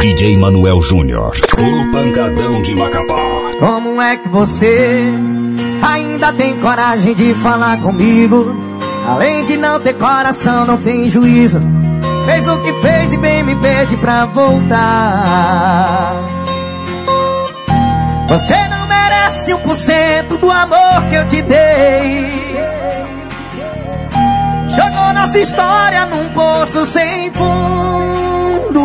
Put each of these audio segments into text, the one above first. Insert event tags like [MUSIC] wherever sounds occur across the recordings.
DJ Manuel Júnior, o pancadão de Macapá. Como é que você ainda tem coragem de falar comigo? Além de não ter coração, não tem juízo. Fez o que fez e bem me pede pra voltar. Você não merece um por cento do amor que eu te dei. Jogou nossa história num poço sem fundo.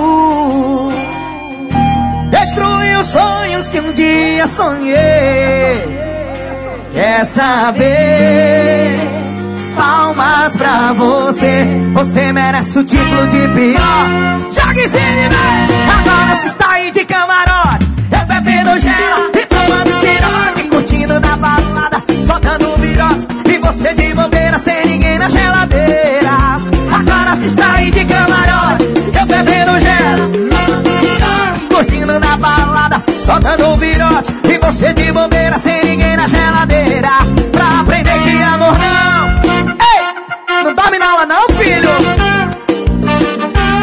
Destruiu sonhos que um dia sonhei. Quer saber? Palmas pra você. Você merece o título de pior. Jogue se Agora se está aí de camarote. Eu bebendo gelo e tomando siroque. Curtindo na balada, só dando virote. Você de bobeira sem ninguém na geladeira. Agora se está aí de camarote. Eu bebendo gelo curtindo na balada, só dando virote. E você de bobeira, sem ninguém na geladeira. Pra aprender que amor não. Ei, não dorme na aula não, filho.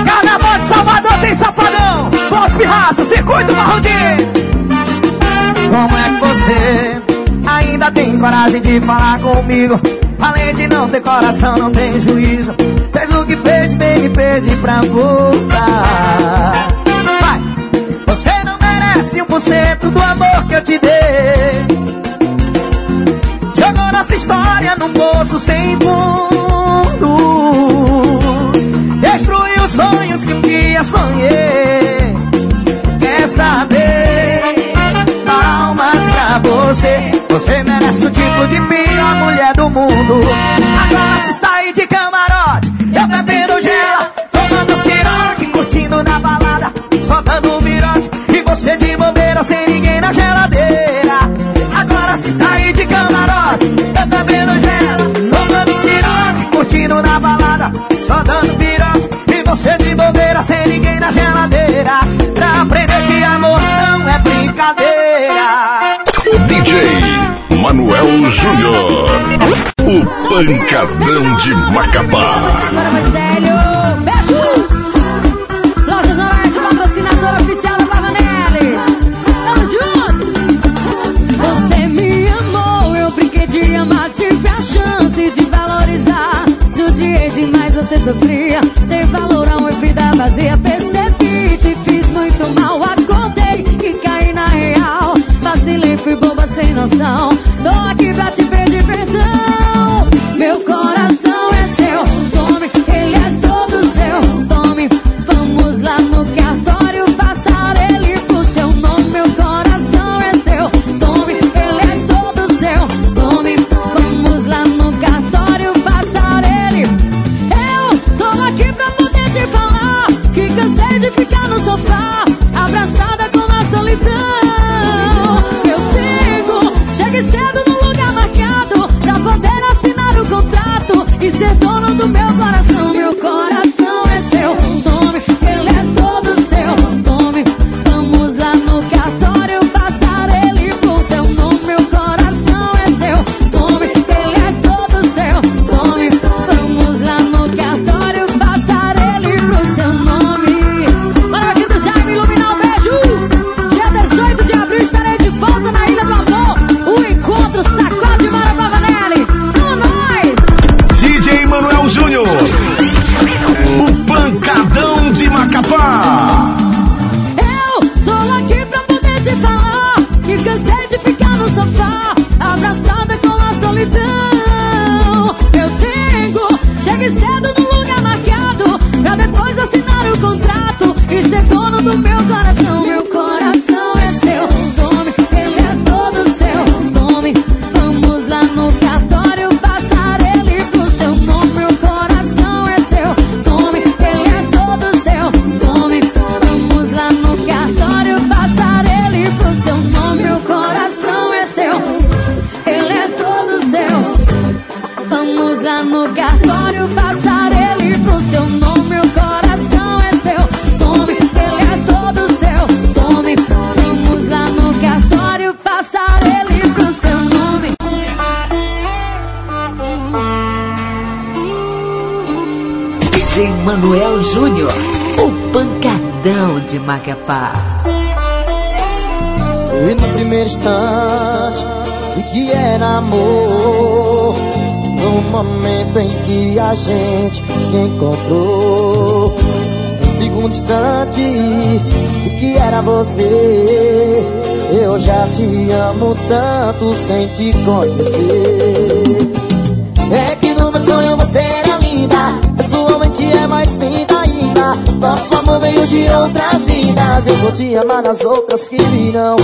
Carnaval de Salvador tem safadão. Volta pirraça, circuito marrodinho. Como é tem coragem de falar comigo? Além de não ter coração, não tem juízo. Fez o que fez, bem me pede pra voltar. Vai! Você não merece um por cento do amor que eu te dei. Jogou nossa história num poço sem fundo. Destruiu os sonhos que um dia sonhei. Quer saber? Você. Você merece o tipo de pior mulher do mundo. Agora se está aí de camarote. Eu bebendo gela, tomando siroque, curtindo na balada, só dando virote. E você de bobeira, sem ninguém na geladeira. Agora se está aí de camarote. Eu bebendo gela, tomando siroque, curtindo na balada, só dando virote. E você de bobeira, sem ninguém na geladeira. Manuel Júnior, o pancadão de Macapá. Agora mais sério, beijo! Lojas Noroeste, patrocinadora oficial da Pavanelli. Tamo junto! Você me amou, eu brinquei de amar, tive a chance de valorizar. Judiei demais, você sofria. DJ Manuel Júnior, o Paredão de Macapá. E no primeiro instante de que era amor, no momento em que a gente se encontrou, no segundo instante de que era você, eu já te amo tanto sem te conhecer. É que no meu sonho você era linda, pessoalmente é mais linda ainda. Nosso amor veio de outras vidas, eu vou te amar nas outras que virão.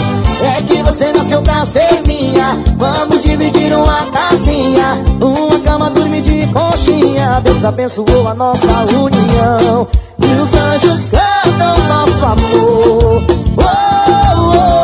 É que você nasceu pra ser minha, vamos dividir uma casinha, uma cama dormir de conchinha. Deus abençoou a nossa união e os anjos cantam nosso amor. Oh, oh,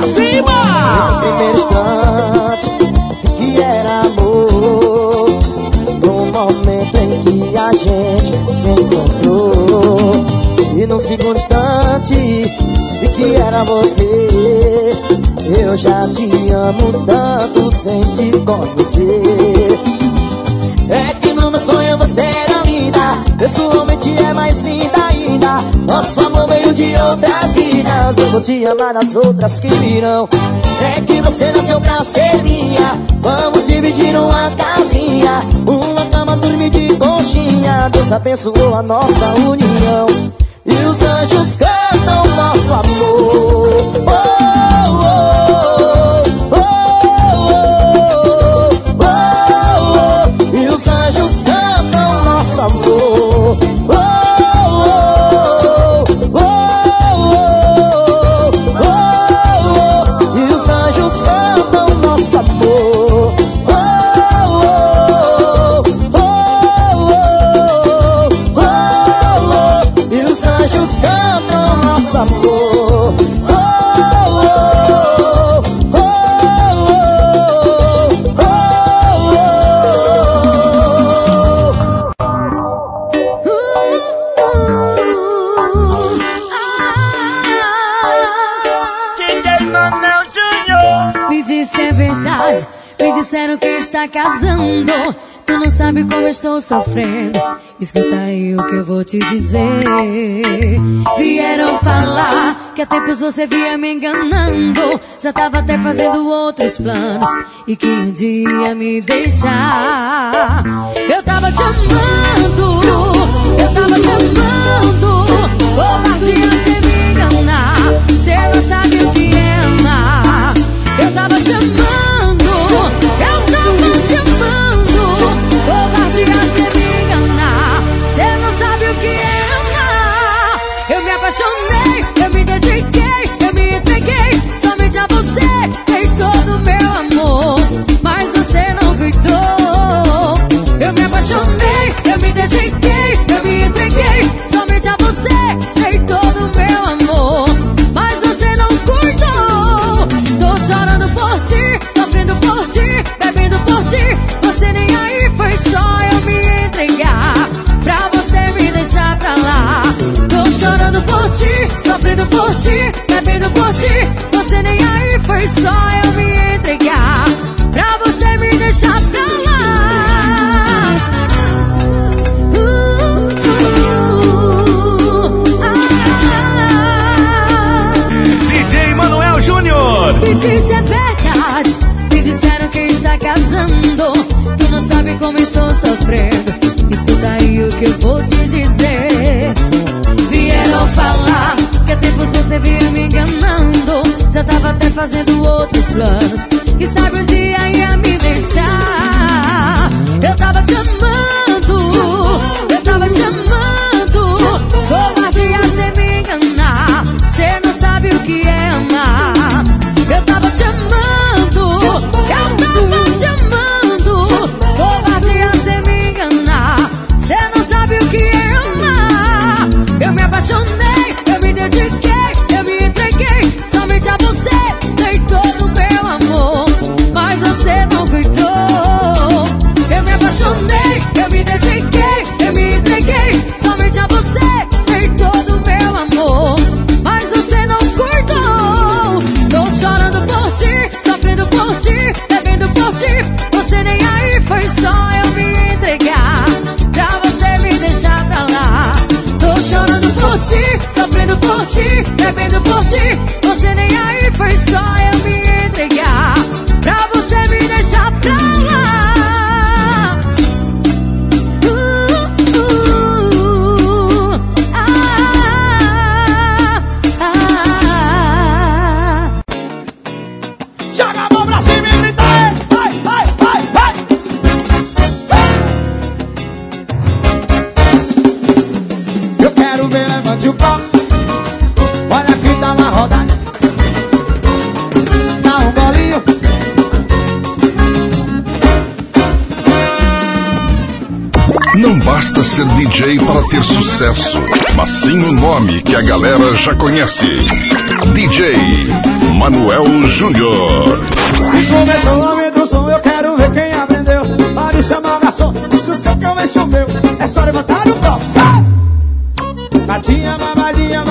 pra cima! primeiro instante que era amor No momento em que a gente se encontrou. E no segundo instante de que era você. Eu já te amo tanto sem te conhecer. É que no meu sonho você era linda Pessoalmente é mais linda ainda. Nosso amor veio de outras vidas. Eu vou te amar nas outras que virão. É que você nasceu pra ser minha. Vamos dividir uma casinha. Uma cama dormir de conchinha. Deus abençoou a nossa união. E os anjos cantam nosso amor sofrendo. Escuta aí o que eu vou te dizer. Vieram falar que há tempos você via me enganando. Já tava até fazendo outros planos. E que um dia me deixar. Eu tava te amando, Por ti, sofrendo por ti, bebendo por ti. Você nem aí foi só eu me entregar. Pra você me deixar pra lá. Uh, uh, ah. DJ Manuel Júnior. Me disse é verdade, me disseram que está casando. Tu não sabe como estou sofrendo. Escuta aí o que eu vou te dizer. Você vinha me enganando. Já tava até fazendo outros planos. E sabe um dia ia me deixar. Eu tava te amando, sim o nome que a galera já conhece. DJ Manuel Júnior. Começou o aumento do som, eu quero ver quem aprendeu. Pode chamar garçom, isso seu eu encho o meu. É só levantar o copo. Patinha, mamadinha,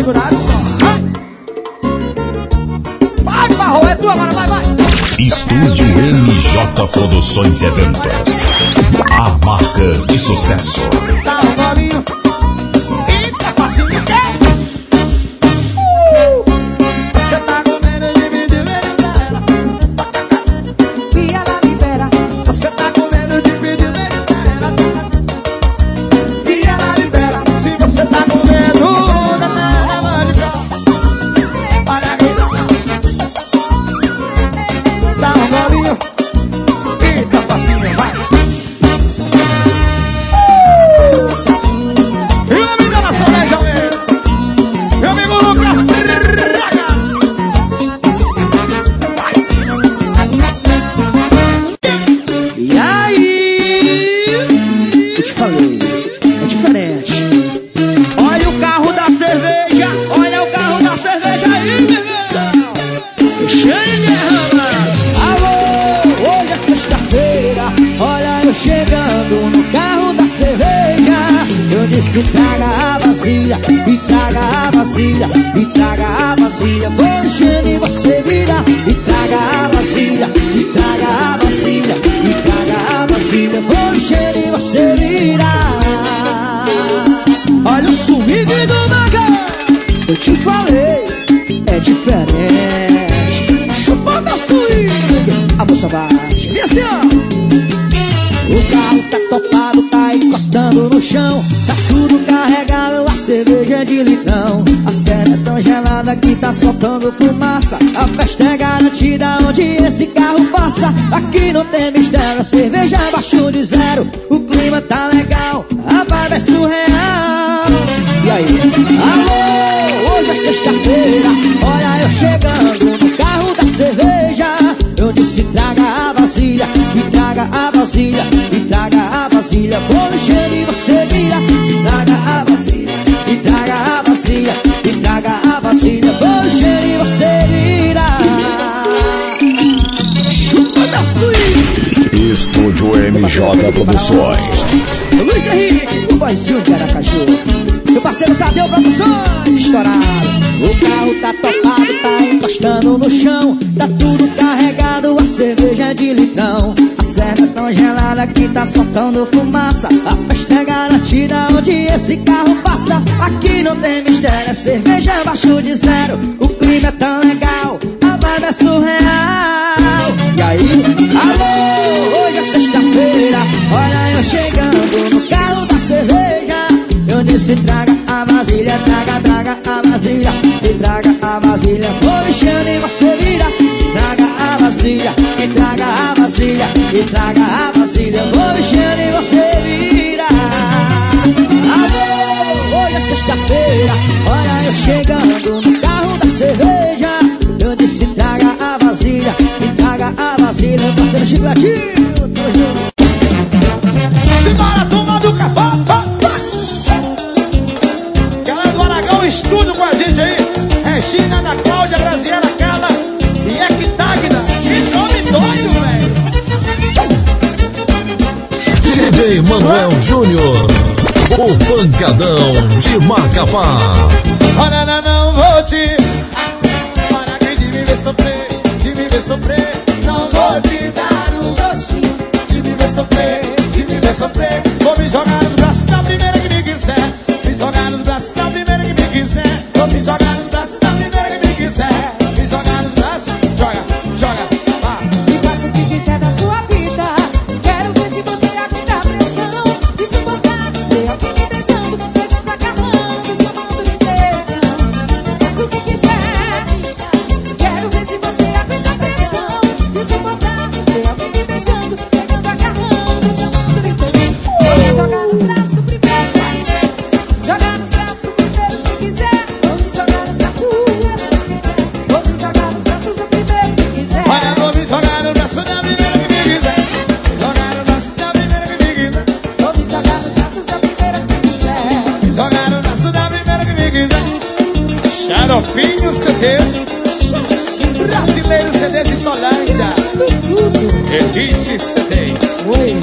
É só segurar o tom. Vai, Barro, é tua agora, vai, vai. Estúdio MJ Produções e Eventos. A marca de sucesso. Dá um Estúdio MJ Produções. Luiz Henrique, o boizinho de Aracaju. Meu parceiro Tadeu Produções, estourado. O carro tá topado, tá encostando no chão. Tá tudo carregado, a cerveja é de litrão. A serra tão gelada que tá soltando fumaça. A festa é garantida onde esse carro passa. Aqui não tem mistério, a cerveja abaixo de zero. O clima é tão legal, a vibe é surreal. E aí, alô, hoje é sexta-feira. Olha eu chegando no carro da cerveja. Eu disse traga a vasilha, traga, traga a vasilha. E traga a vasilha, vou enchendo e você vira. Traga a vasilha, e traga a vasilha. E traga a vasilha, vou enchendo e você vira. Alô, hoje é sexta-feira. Olha eu chegando no carro da cerveja a vasilha, me traga a vasilha, meu parceiro chicletinho, tamo junto. Simbora, turma do cafá, pá, pá. Galera do Aragão, estudo com a gente aí. Regina, Ana Cláudia, Graziela, Carla e Equitagna. Que nome doido, velho. DJ Manuel. Júnior. O pancadão de Macapá. Olha, não, não vou te viver sofrer, de viver sofrer. Não vou te dar um gostinho de viver sofrer, de viver sofrer. Vou me jogar nos braços da primeira que me quiser. Me jogar nos braços da primeira que me quiser. Vou me jogar nos braços da primeira que me quiser. Solange, Edith C10. Oi.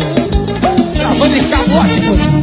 Gravando em caóticos.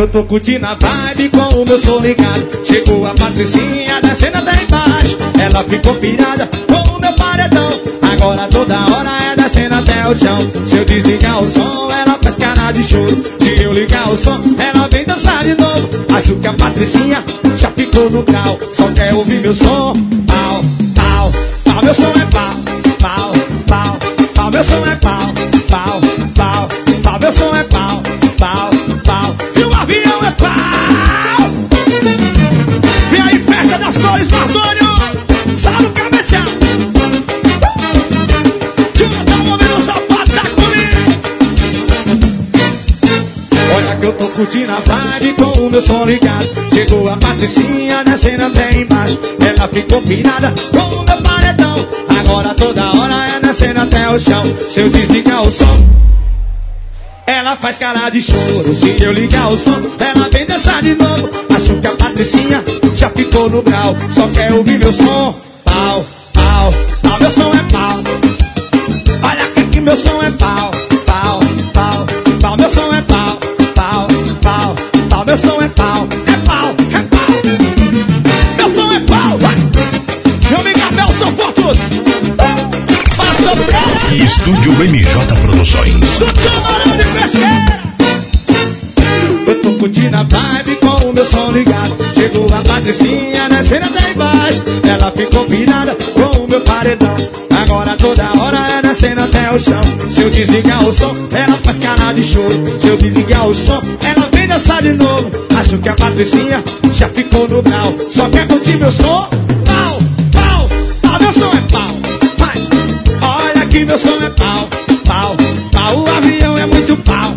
Eu tô curtindo a vibe com o meu som ligado. Chegou a Patricinha descendo até embaixo. Ela ficou pirada com o meu paredão. Agora toda hora é descendo até o chão. Se eu desligar o som, ela faz cara de choro. Se eu ligar o som, ela vem dançar de novo. Acho que a Patricinha já ficou no grau. Só quer ouvir meu som. Pau, pau, pau, meu som é pau, pau, pau, pau, meu som é pau, pau, pau, pau, meu som é pau, curtindo a vibe com o meu som ligado. Chegou a Patricinha descendo até embaixo. Ela ficou pirada com o meu paredão. Agora toda hora é descendo até o chão. Se eu desligar o som, ela faz cara de choro. Se eu ligar o som, ela vem dançar de novo. Acho que a Patricinha já ficou no grau. Só quer ouvir meu som. Pau, pau, pau, meu som é pau. Olha que aqui meu som é pau, meu som é pau, é pau, é pau. Meu som é pau. Meu amigo Nelson Fortus. Passa pra Estúdio MJ Produções. do camarão de pesqueira. Eu tô curtindo a vibe com o meu som ligado. Chegou a Patricinha descendo até embaixo. Ela ficou pirada com o meu paredão. Agora toda hora é descendo até o chão. Se eu desligar o som, ela faz cara de choro. Se eu desligar o som, ela vem dançar de novo. Acho que a Patricinha já ficou no grau. Só quer curtir meu som? Pau, pau, pau, meu som é pau. Vai. Olha que meu som é pau, pau, pau. O avião é muito pau,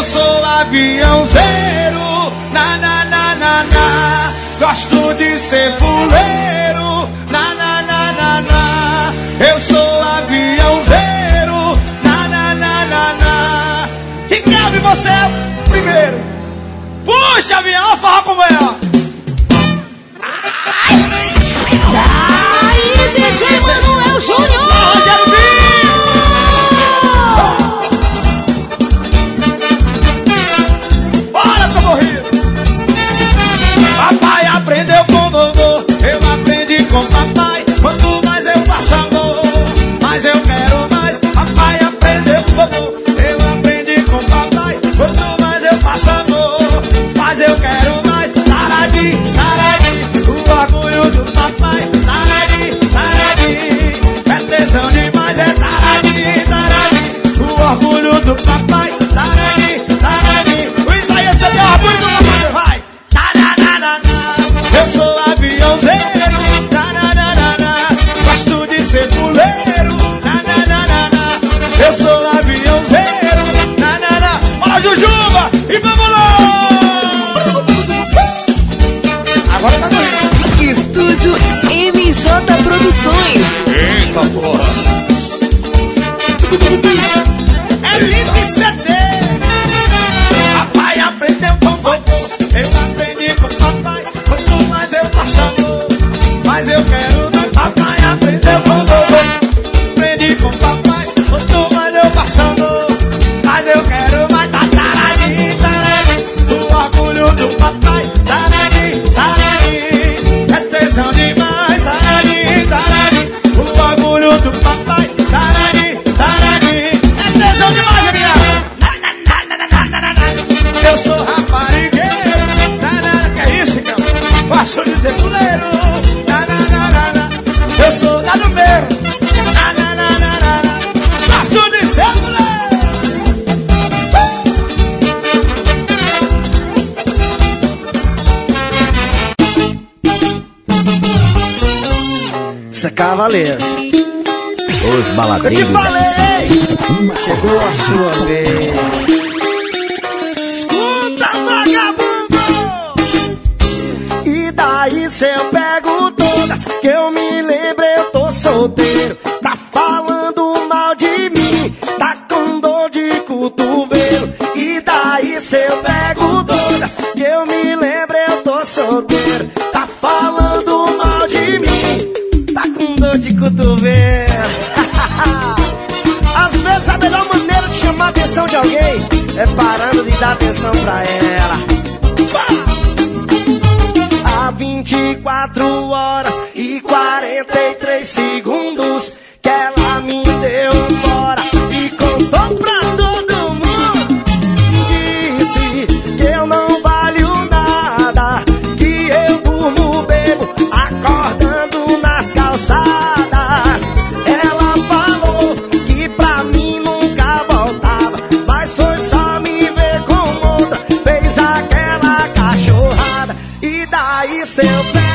Eu sou aviãozeiro. Na, na, na, na, na. Gosto de ser fuleiro. Na, na, na, na, na. Eu sou aviãozeiro. Na, na, na, na, na. Cabe você é o primeiro. Puxa, avião, como é, ó. 上错了。Alexa é Cavaleiros. Os baladeiros Uma chegou a sua vez. Escuta, vagabundo! E daí se eu pego todas que eu me lembro, eu tô solteiro. Tá falando mal de mim, tá com dor de cotovelo. E daí se eu pego todas que eu me lembro, eu tô solteiro. Tá falando mal de mim de cotovelo. [LAUGHS] Às vezes a melhor maneira de chamar a atenção de alguém é parando de dar atenção pra ela. Há 24 horas e 43 segundos que ela me deu fora e contou pra mim. calçadas. Ela falou que pra mim nunca voltava, mas foi só me ver com outra. Fez aquela cachorrada e daí seu pé.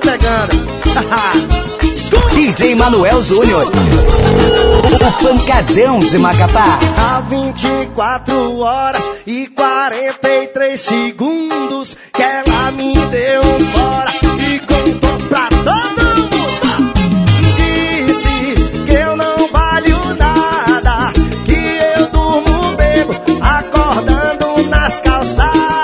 pegando. [LAUGHS] DJ Manuel Júnior. O pancadão de Macapá. Há 24 horas e 43 segundos que ela me deu fora e contou pra todo mundo. Disse que eu não valho nada, que eu durmo bebo, acordando nas calçadas.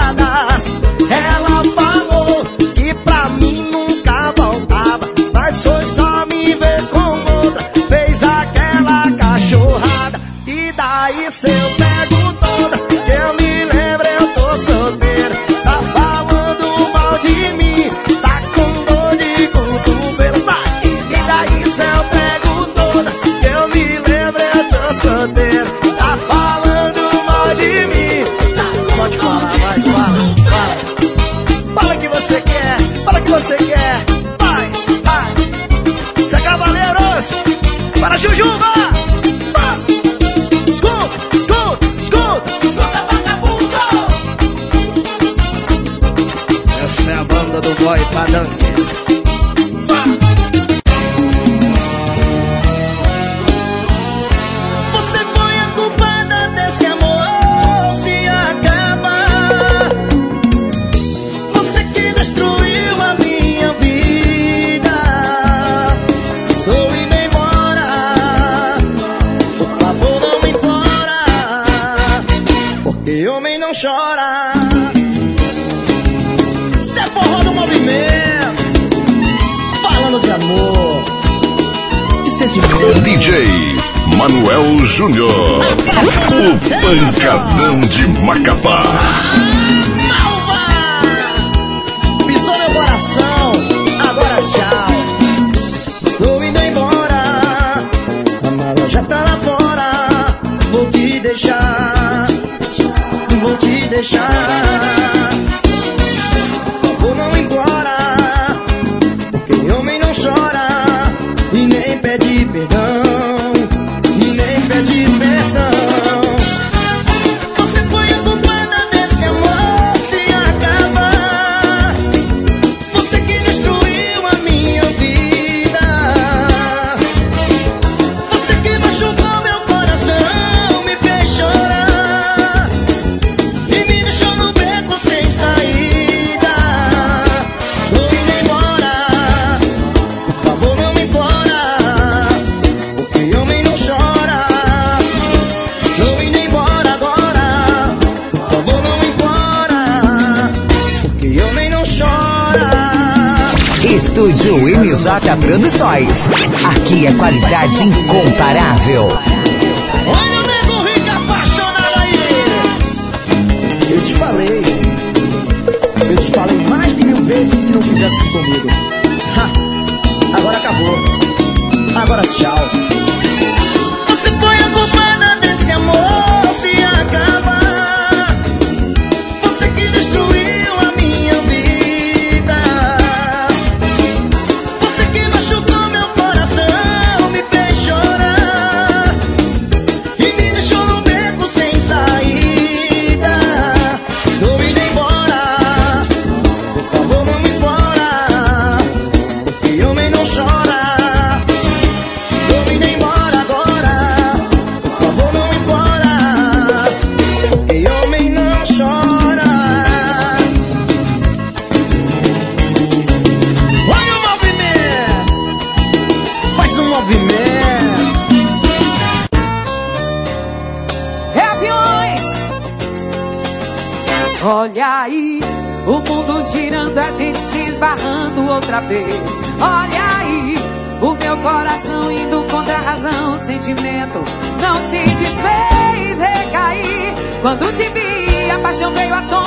sentimento não se desfez recair. Quando te vi, a paixão veio à tona.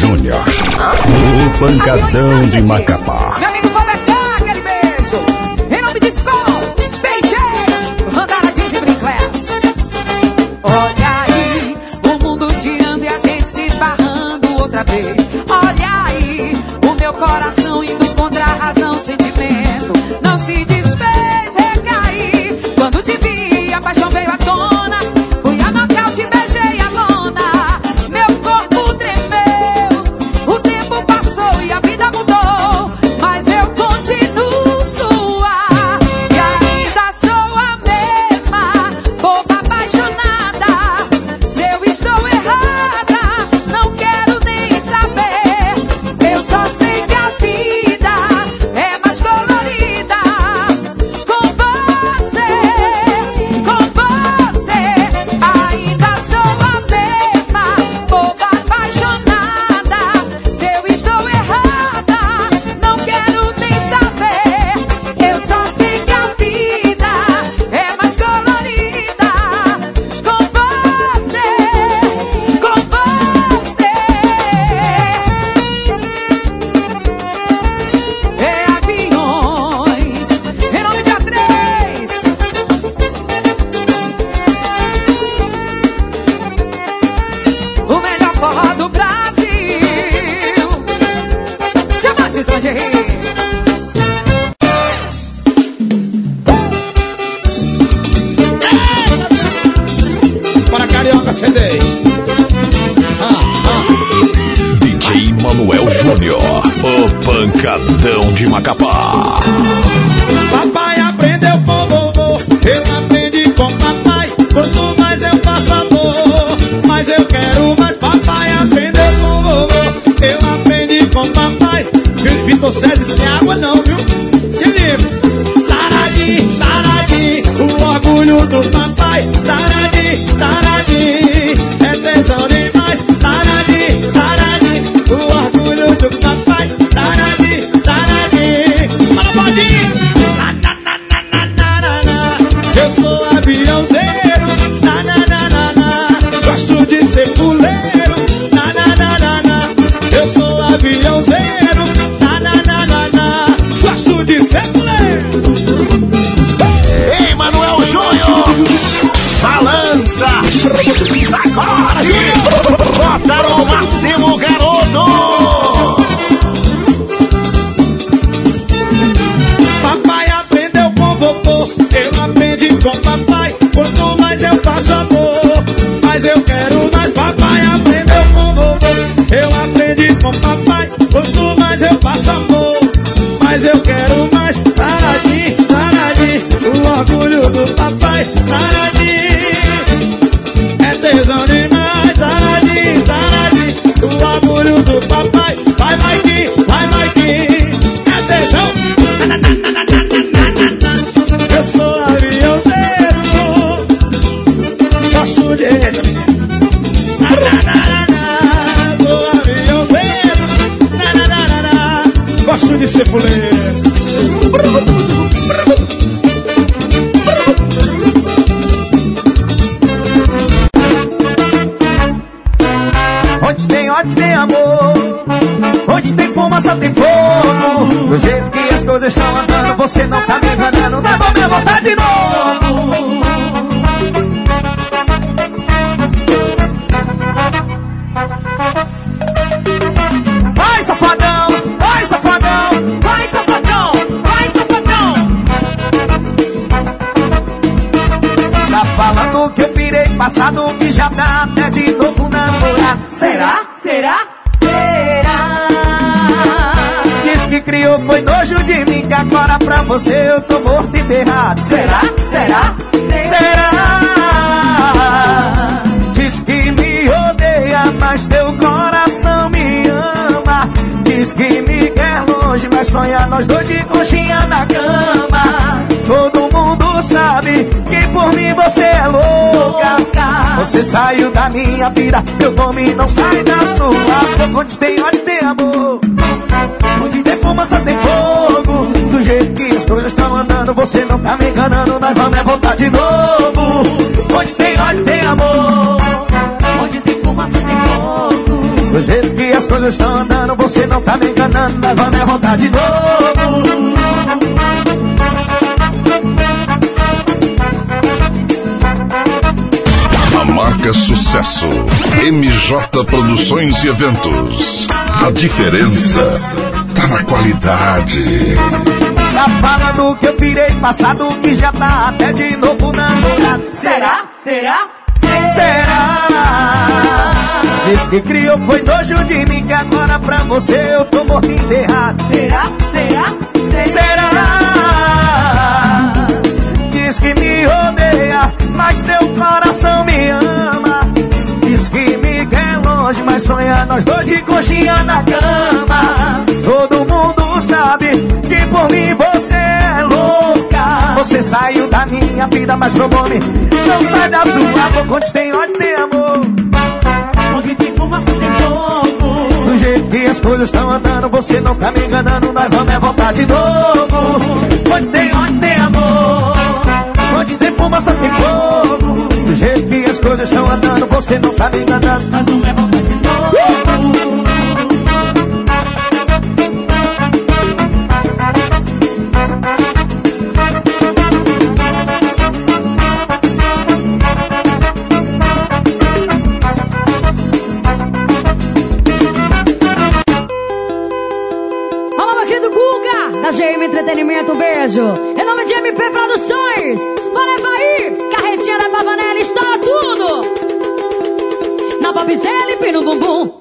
Júnior. O Pancadão de Macapá. papai. Quanto mais eu faço amor, mas eu quero mais, papai. Aprendeu com vovô, eu aprendi com papai. Quanto mais eu faço amor, mas eu quero mais. Taradinho, taradinho, o orgulho do papai. Taradinho. Você eu tô morto e enterrado. Será? Será? Será? Diz que me odeia, mas teu coração me ama. Diz que me quer longe, mas sonha nós dois de conchinha na cama. Todo mundo sabe que por mim você é louca. Você saiu da minha vida, meu nome não sai da sua. Onde tem ódio tem amor. Onde tem fumaça tem fogo. Do jeito as coisas estão andando, você não tá me enganando. Nós vamos é voltar de novo. Onde tem ódio tem amor. Onde tem fumaça tem fogo. Do jeito que as coisas estão andando, você não tá me enganando. Nós vamos é voltar de novo. A marca Sucesso. MJ Produções e Eventos. A diferença tá na qualidade. Tá falando que eu virei passado, que já tá até de novo namorado. Será? Será? Será? Diz que criou foi nojo de mim, que agora pra você eu tô morto e enterrado. Será? Será? Será? Diz que me odeia, mas teu coração me ama. Diz que me quer longe, mas sonha nós dois de coxinha na cama. Todo mundo sabe que por mim você é louca. Você saiu da minha vida, mas meu nome não sai da sua boca. Onde tem ódio, tem amor. Onde tem fumaça tem fogo. Do jeito que as coisas estão andando, você não tá me enganando, nós vamos é voltar de novo. Onde tem ódio, tem amor. Onde tem fumaça, tem fogo. Do jeito que as coisas estão andando, você não tá me enganando. Nós vamos é voltar de novo. Em nome de MP Produções, levar aí, carretinha da Pavanelli, estoura tudo. Na Bobzela e pino bumbum.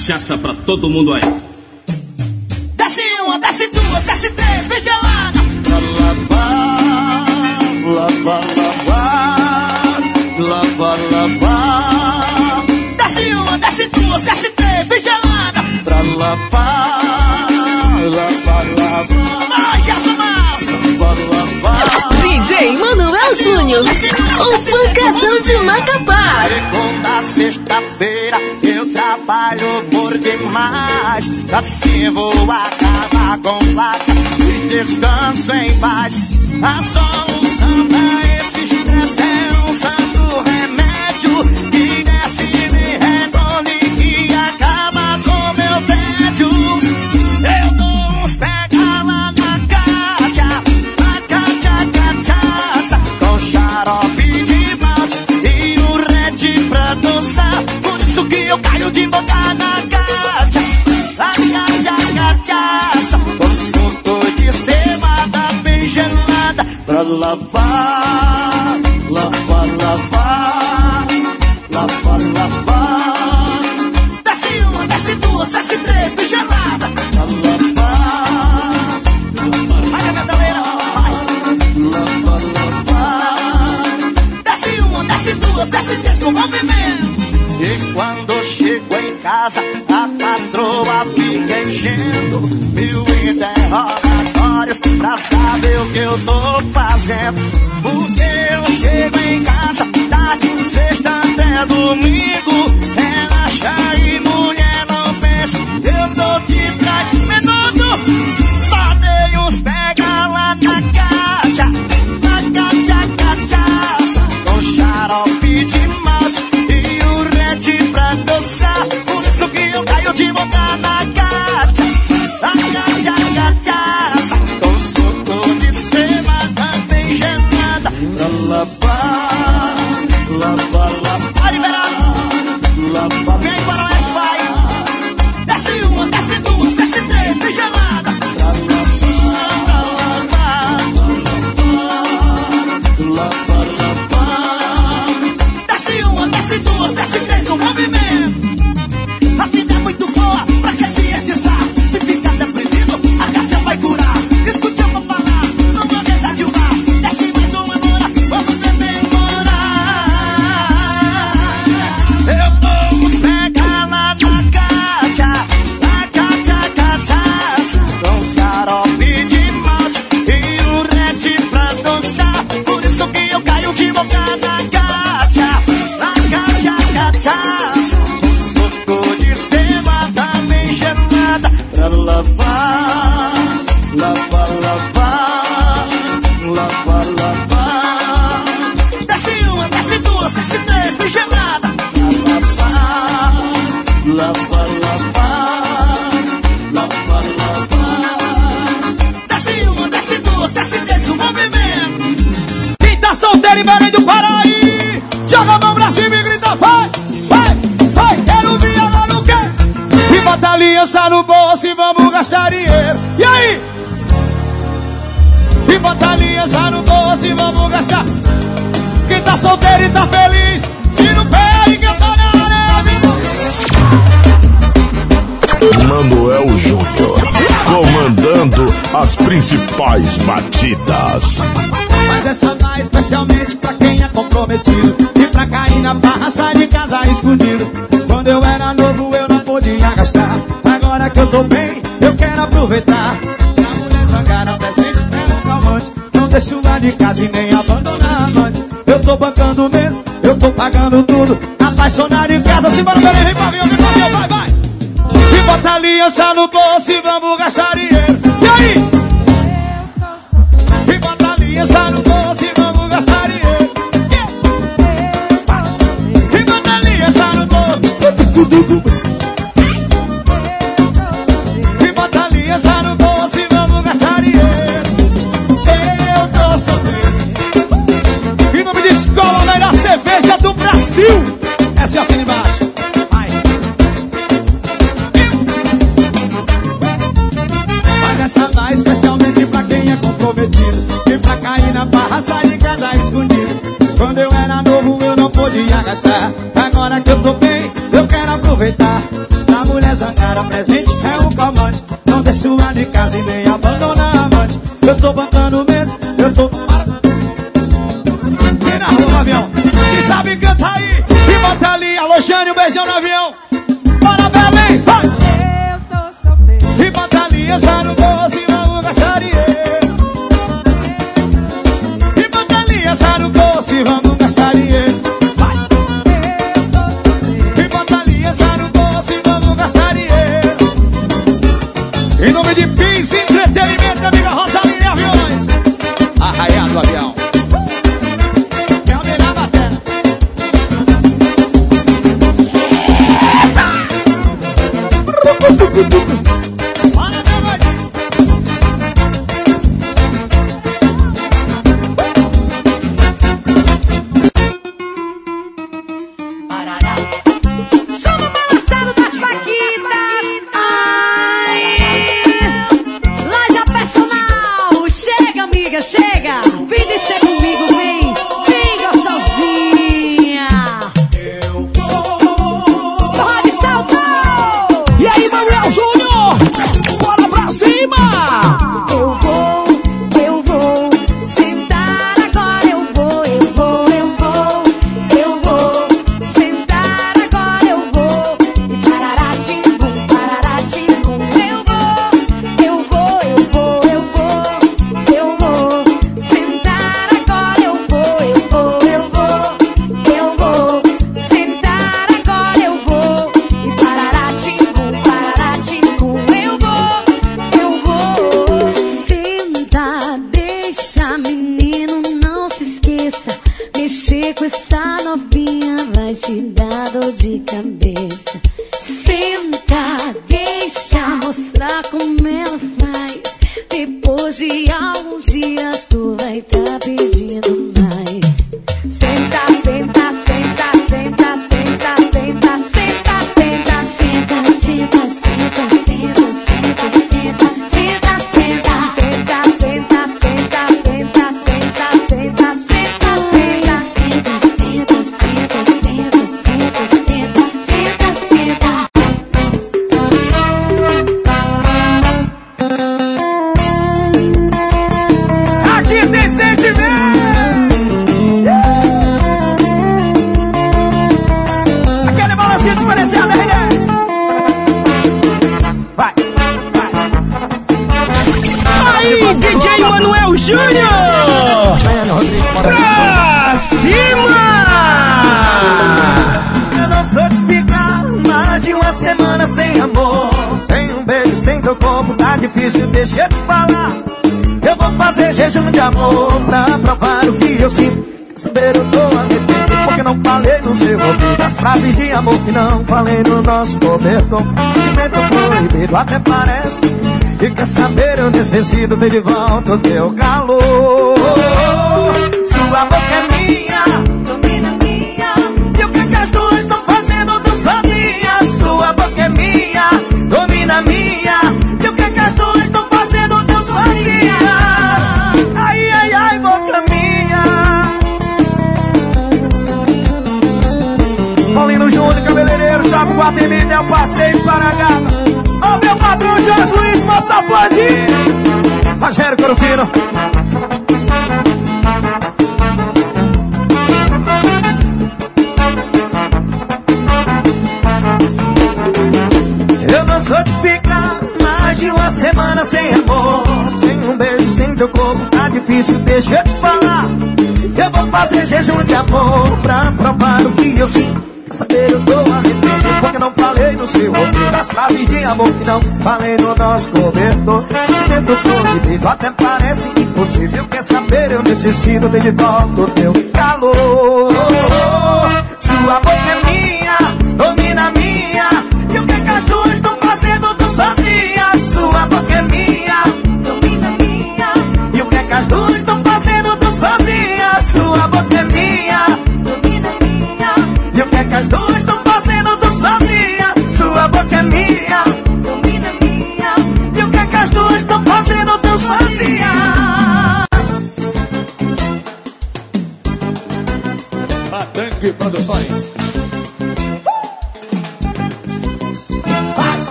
cachaça pra todo mundo aí. Desce uma, desce duas, desce três, vem gelada. Pra lavar, lavar, lavar, lavar, lavar. Desce uma, desce duas, desce três, vem gelada. Pra lavar, lavar, lavar. Vai, Gerson Marcos. Lavar, lavar. DJ Manuel Júnior, o pancadão de Macapá. Chegou na sexta-feira mais. Assim vou acabar com placa e descanso em paz. A solução pra esse estresse é Abba. No bolso e vamos gastar gastar Agora que eu tô comer. falei no nosso cobertor. Sentimento proibido até parece. E quer saber, eu necessito ter de volta o teu calor. Sua voz passei para a Ó oh, meu padrão Jorge Luiz Passapode. Rogério Corofino. Eu não sou de ficar mais de uma semana sem amor. Sem um beijo, sem teu corpo, tá difícil, deixa eu te falar. Eu vou fazer jejum de amor pra provar o que eu sinto do seu ouvido As frases de amor que não valem no nosso cobertor for proibido até parece impossível Quer saber, eu necessito ter de volta o teu calor.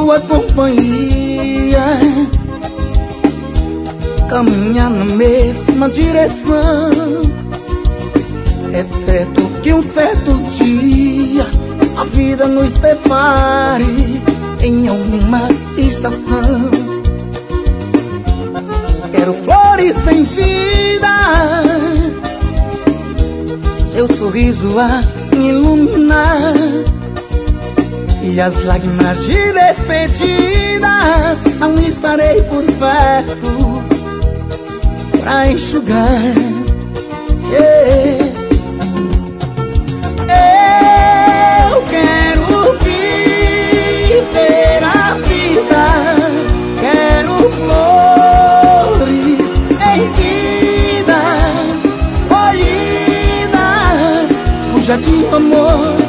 Sua companhia, caminhar na mesma direção. Certo que um certo dia a vida nos separe em alguma estação. Quero flores sem vida, seu sorriso a iluminar e as lágrimas de despedidas não estarei por perto pra enxugar. Yeah. Eu quero viver a vida, quero flores em vidas colhidas jardim do amor.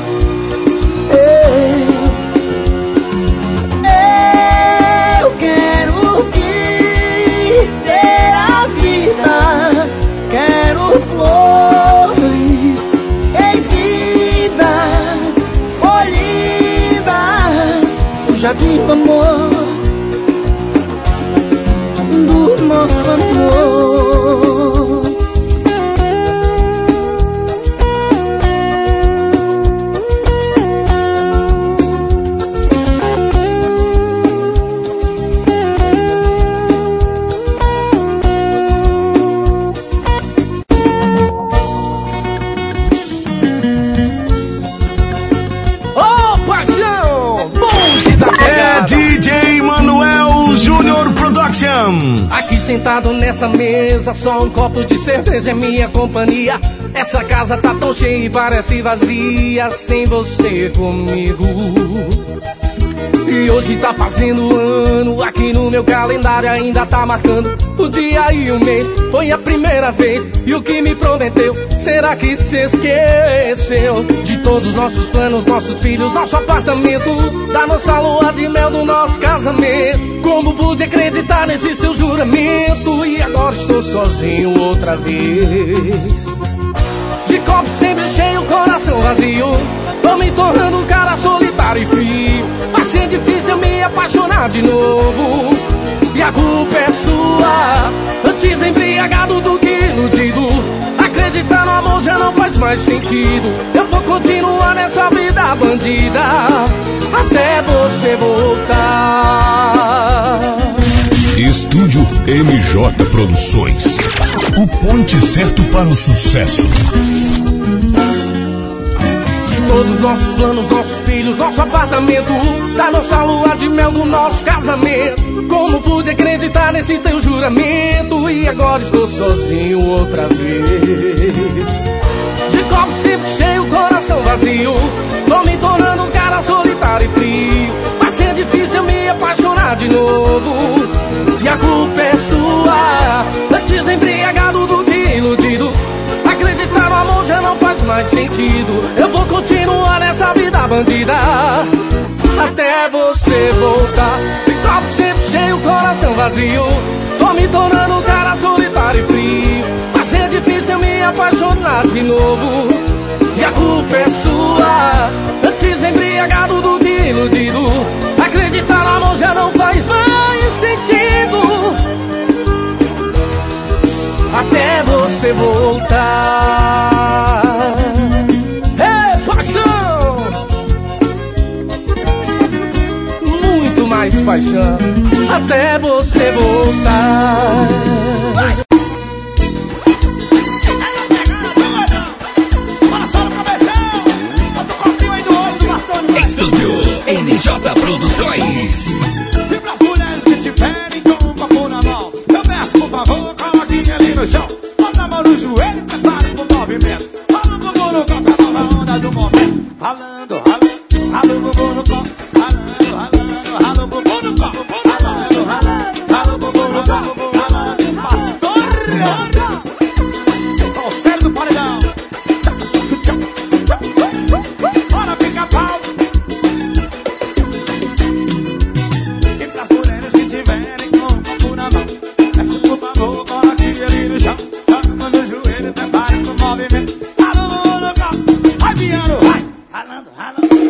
Sentado nessa mesa, só um copo de cerveja é minha companhia. Essa casa tá tão cheia e parece vazia sem você comigo. E hoje tá fazendo ano, aqui no meu calendário ainda tá marcando o dia e o mês. Foi a primeira vez, e o que me prometeu, será que se esqueceu? De todos os nossos planos, nossos filhos, nosso apartamento, da nossa lua de mel, do nosso casamento. Como pude acreditar nesse seu juramento? E agora estou sozinho outra vez. De copo sempre cheio, coração vazio. Tô me tornando cara mais sentido. Eu vou continuar nessa vida bandida. Até você voltar. Estúdio MJ Produções. O ponte certo para o sucesso. De todos os nossos planos, nossos filhos, nosso apartamento, da nossa lua de mel, do nosso casamento. Como pude acreditar nesse teu juramento? E agora estou sozinho outra vez. Copo sempre cheio, coração vazio. Tô me tornando um cara solitário e frio. Vai ser difícil me apaixonar de novo. E a culpa é sua. Antes embriagado do que iludido. Acreditar no amor já não faz mais sentido. Eu vou continuar nessa vida bandida. Até você voltar. De copo sempre cheio, coração vazio. Tô me tornando um cara solitário e frio. Vai ser difícil me apaixonar de novo. E a culpa é sua. Antes embriagado do que iludido. Acreditar no amor já não faz mais sentido. Até você voltar. Ei, paixão! Muito mais paixão. Até você voltar. Estúdio MJ Produções. E pras mulheres que tiverem com um copo na mão, eu peço por favor, coloquem ali no chão. Hallelujah.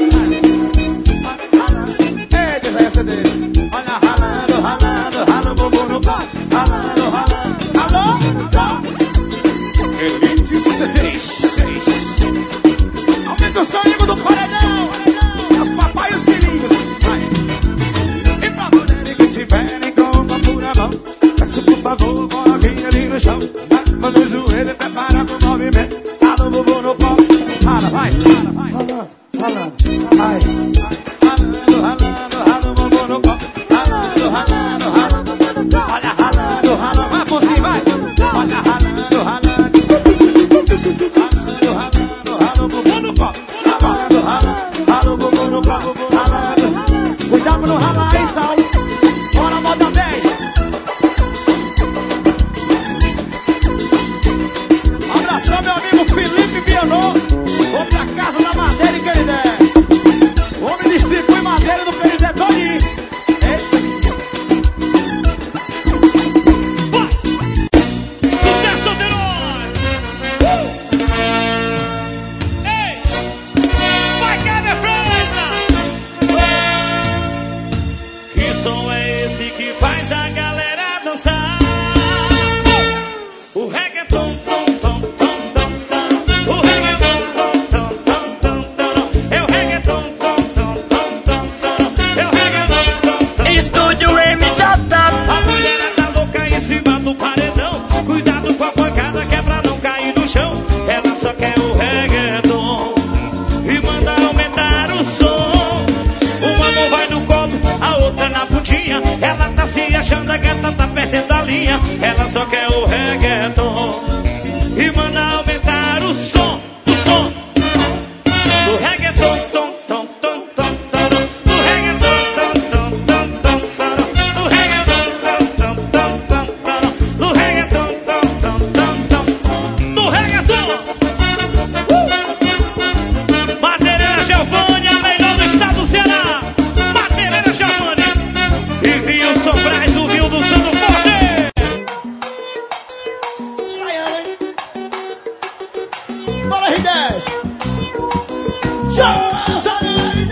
Bora, R10! Chama, R10!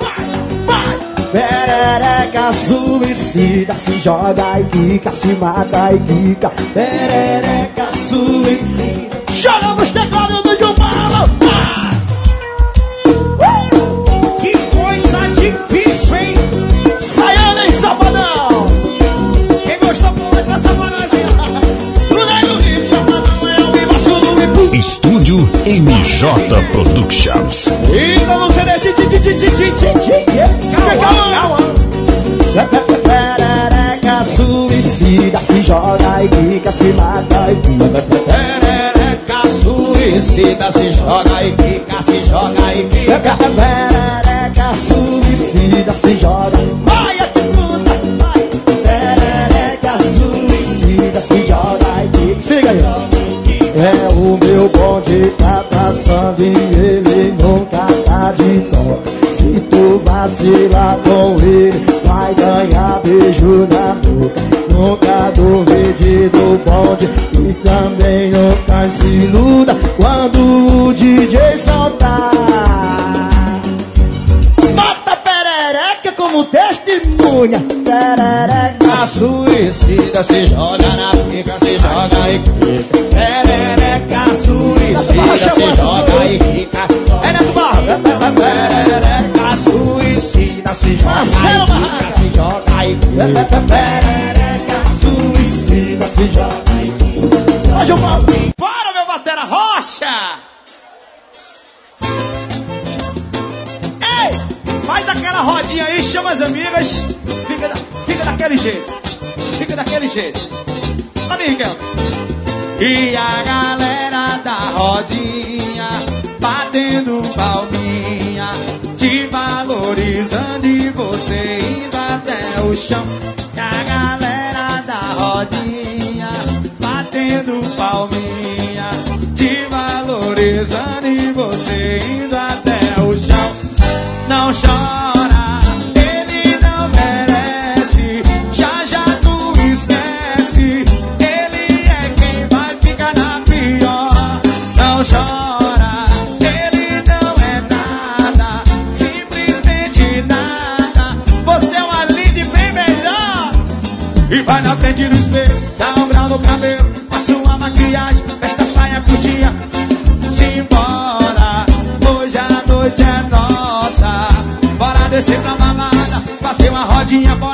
Vai, vai! Perereca suicida, se joga e quica, se mata e quica. Perereca suicida. Joga nos teclados do MJ Productions. Ainda não serei ti ti ti ti ti ti ti suicida se joga e fica, se mata e fica. Perereca suicida se joga e fica, se joga e fica. Perereca suicida se joga e fica. Siga aí. É o meu bonde tá passando e ele nunca tá de dó. Se tu vacilar com ele, vai ganhar beijo na boca. Nunca duvide do bonde e também nunca se iluda quando o DJ soltar. Bota perereca como testemunha. Perereca suicida se joga na pica, se joga e. Se joga e quica. É Neto Barros. Perereca suicida se joga e quica, se joga e quica. Perereca suicida se joga e quica. Hoje eu falo. Para, meu batera rocha! Ei! Faz aquela rodinha aí, chama as amigas. Fica, da- fica daquele jeito. Fica daquele jeito. Riquelme. E a galera da rodinha batendo palminha, te valorizando e você indo até o chão. E a galera da rodinha batendo palminha, te valorizando e você indo tinha bola.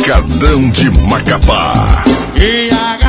O Pancadão de Macapá. E a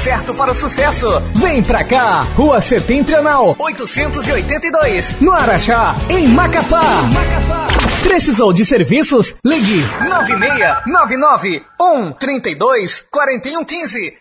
certo para o sucesso. Vem pra cá, Rua Setentrional, 882, no Araxá, em Macapá. Macapá. Precisou de serviços? Ligue 9699 132 4115.